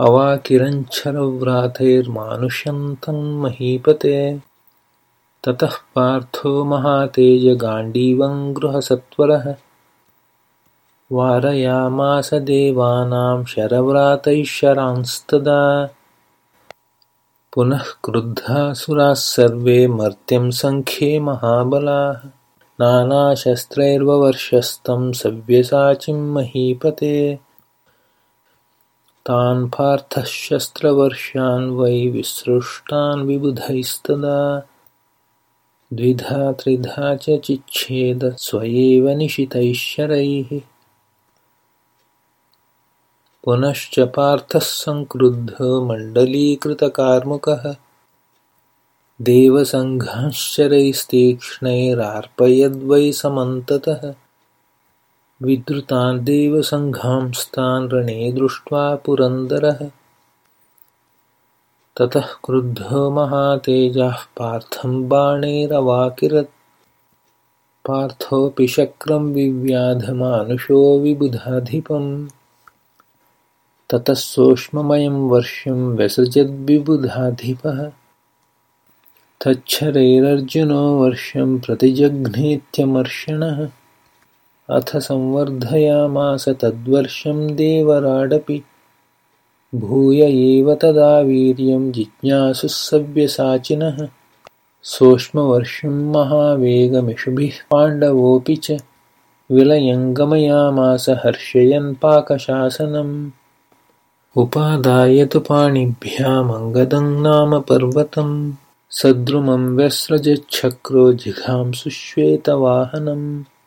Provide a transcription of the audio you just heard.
अवाकिरञ्छलव्रातैर्मानुषं ततः पार्थो महातेजगाण्डीवं गृहसत्वरः। वारयामास देवानां शरव्रातैः शरांस्तदा। पुनः क्रुद्धासुराः सर्वे मर्त्यं सङ्ख्ये महाबलाः। नानाशस्त्रैर्ववर्षस्तं सव्यसाचिं महीपते तान् पार्थः शस्त्रवर्षान् वै विसृष्टान् विबुधैस्तदा। द्विधा त्रिधा च चिच्छेद स्वयेव निशितैः शरैः। पुनश्च पार्थः सङ्क्रुद्धो मण्डलीकृतकार्मुकः। देवसङ्घाश्चरैस्तीक्ष्णैरार्पयद्वै समन्ततः विद्रुतान् देवसङ्घांस्तान् रणे दृष्ट्वा पुरन्दरः। ततः क्रुद्धो महातेजः पार्थं बाणैरवाकिरत् पार्थोऽपि शक्रं विव्याधमानुषो विबुधाधिपम्। ततः सोष्ममयं वर्षं व्यसृजद्विबुधाधिपः। तच्छरैरर्जुनो वर्षं प्रतिजघ्नेत्यमर्षणः अथ संवर्धयामास तद्वर्षं देवराडपि। भूय एव तदा वीर्यं जिज्ञासुः सव्यसाचिनः। सोष्मवर्षं महावेगमिषुभिः पाण्डवोऽपि च। विलयङ्गमयामास हर्षयन् पाकशासनम्। उपादाय तु पाणिभ्यामङ्गदं नाम पर्वतं सद्रुमं व्यस्रजच्छक्रो जिघांसुश्वेतवाहनम्